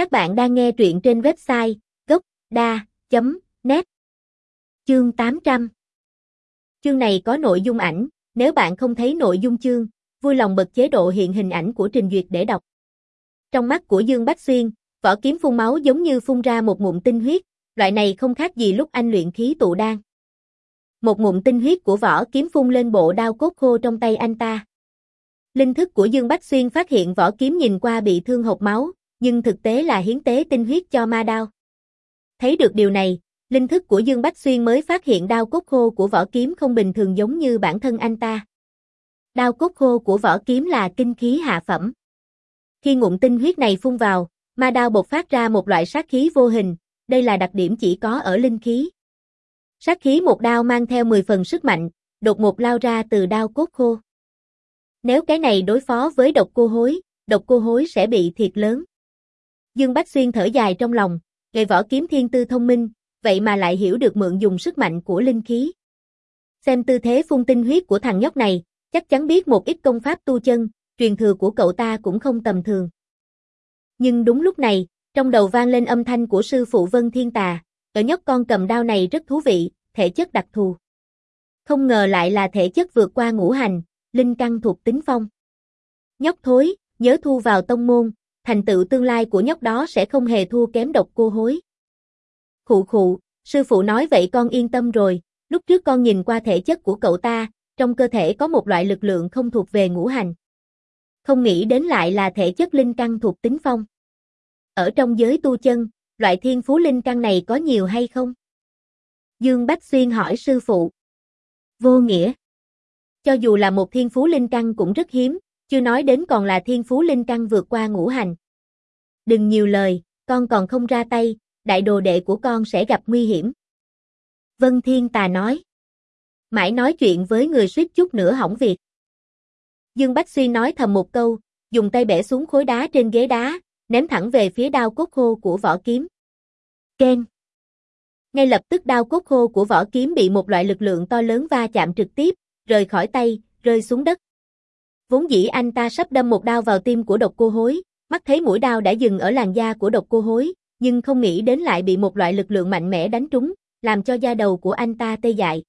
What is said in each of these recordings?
Các bạn đang nghe truyện trên website gocda.net Chương 800 Chương này có nội dung ảnh, nếu bạn không thấy nội dung chương, vui lòng bật chế độ hiện hình ảnh của trình duyệt để đọc. Trong mắt của Dương Bách Xuyên, vỏ kiếm phun máu giống như phun ra một ngụm tinh huyết, loại này không khác gì lúc anh luyện khí tụ đan. Một ngụm tinh huyết của vỏ kiếm phun lên bộ đao cốt khô trong tay anh ta. Linh thức của Dương Bách Xuyên phát hiện vỏ kiếm nhìn qua bị thương hộc máu, nhưng thực tế là hiến tế tinh huyết cho ma đao. Thấy được điều này, linh thức của Dương Bách Xuyên mới phát hiện đao cốt khô của vỏ kiếm không bình thường giống như bản thân anh ta. Đao cốt khô của vỏ kiếm là kinh khí hạ phẩm. Khi ngụm tinh huyết này phun vào, ma đao bộc phát ra một loại sát khí vô hình, đây là đặc điểm chỉ có ở linh khí. Sát khí một đao mang theo 10 phần sức mạnh, đột ngột lao ra từ đao cốt khô. Nếu cái này đối phó với độc cô hối, độc cô hối sẽ bị thiệt lớn. Dương Bách Xuyên thở dài trong lòng, ngày võ kiếm thiên tư thông minh, vậy mà lại hiểu được mượn dùng sức mạnh của linh khí. Xem tư thế phun tinh huyết của thằng nhóc này, chắc chắn biết một ít công pháp tu chân, truyền thừa của cậu ta cũng không tầm thường. Nhưng đúng lúc này, trong đầu vang lên âm thanh của sư phụ Vân Thiên Tà, Cậu nhóc con cầm đao này rất thú vị, thể chất đặc thù. Không ngờ lại là thể chất vượt qua ngũ hành, linh căn thuộc tính phong. Nhóc thối, nhớ thu vào tông môn, thành tựu tương lai của nhóc đó sẽ không hề thua kém độc cô hối. Khụ khụ, sư phụ nói vậy con yên tâm rồi, lúc trước con nhìn qua thể chất của cậu ta, trong cơ thể có một loại lực lượng không thuộc về ngũ hành. Không nghĩ đến lại là thể chất linh căn thuộc tính phong. Ở trong giới tu chân, loại thiên phú linh căn này có nhiều hay không? Dương Bách Xuyên hỏi sư phụ. Vô nghĩa. Cho dù là một thiên phú linh căn cũng rất hiếm, chưa nói đến còn là thiên phú linh căn vượt qua ngũ hành. Đừng nhiều lời, con còn không ra tay, đại đồ đệ của con sẽ gặp nguy hiểm. Vân Thiên Tà nói. Mãi nói chuyện với người suýt chút nữa hỏng việc. Dương Bách Xuyên nói thầm một câu, dùng tay bẻ xuống khối đá trên ghế đá, ném thẳng về phía đao cốt khô của vỏ kiếm. Ken. Ngay lập tức đao cốt khô của vỏ kiếm bị một loại lực lượng to lớn va chạm trực tiếp, rời khỏi tay, rơi xuống đất. Vốn dĩ anh ta sắp đâm một đao vào tim của độc cô hối, mắt thấy mũi đao đã dừng ở làn da của độc cô hối, nhưng không nghĩ đến lại bị một loại lực lượng mạnh mẽ đánh trúng, làm cho da đầu của anh ta tê dại.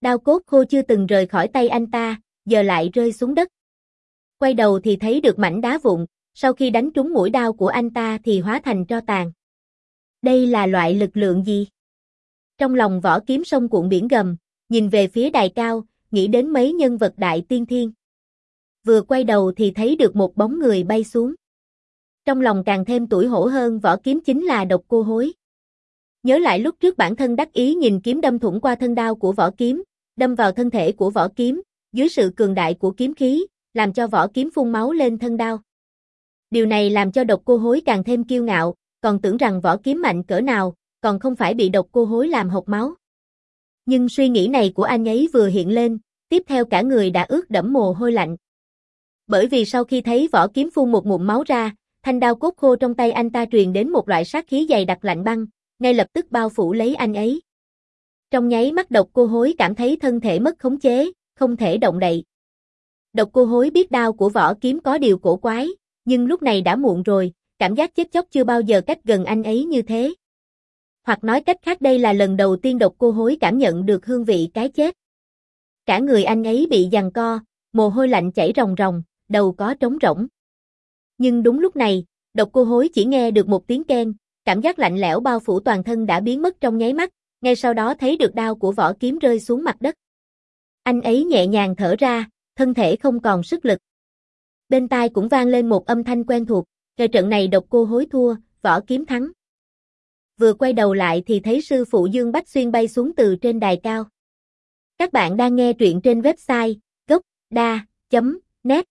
Đao cốt khô chưa từng rời khỏi tay anh ta, giờ lại rơi xuống đất. Quay đầu thì thấy được mảnh đá vụn, sau khi đánh trúng mũi đao của anh ta thì hóa thành tro tàn. Đây là loại lực lượng gì? Trong lòng võ kiếm sông cuộn biển gầm, nhìn về phía đài cao, nghĩ đến mấy nhân vật đại tiên thiên. Vừa quay đầu thì thấy được một bóng người bay xuống. Trong lòng càng thêm tuổi hổ hơn võ kiếm chính là độc cô hối. Nhớ lại lúc trước bản thân đắc ý nhìn kiếm đâm thủng qua thân đao của võ kiếm, đâm vào thân thể của võ kiếm, dưới sự cường đại của kiếm khí, làm cho võ kiếm phun máu lên thân đao. Điều này làm cho độc cô hối càng thêm kiêu ngạo, còn tưởng rằng võ kiếm mạnh cỡ nào, còn không phải bị độc cô hối làm hộc máu. Nhưng suy nghĩ này của anh ấy vừa hiện lên, tiếp theo cả người đã ướt đẫm mồ hôi lạnh. Bởi vì sau khi thấy võ kiếm phun một ngụm máu ra, thanh đao cốt khô trong tay anh ta truyền đến một loại sát khí dày đặc lạnh băng, ngay lập tức bao phủ lấy anh ấy. Trong nháy mắt độc cô hối cảm thấy thân thể mất khống chế, không thể động đậy. Độc cô hối biết đao của võ kiếm có điều cổ quái, nhưng lúc này đã muộn rồi, cảm giác chết chóc chưa bao giờ cách gần anh ấy như thế. Hoặc nói cách khác đây là lần đầu tiên độc cô hối cảm nhận được hương vị cái chết. Cả người anh ấy bị giằng co, mồ hôi lạnh chảy ròng ròng, đầu có trống rỗng. Nhưng đúng lúc này, độc cô hối chỉ nghe được một tiếng keng, cảm giác lạnh lẽo bao phủ toàn thân đã biến mất trong nháy mắt, ngay sau đó thấy được đao của võ kiếm rơi xuống mặt đất. Anh ấy nhẹ nhàng thở ra, thân thể không còn sức lực. Bên tai cũng vang lên một âm thanh quen thuộc, Kề trận này độc cô hối thua, võ kiếm thắng. Vừa quay đầu lại thì thấy sư phụ Dương Bách Xuyên bay xuống từ trên đài cao. Các bạn đang nghe truyện trên website gocda.net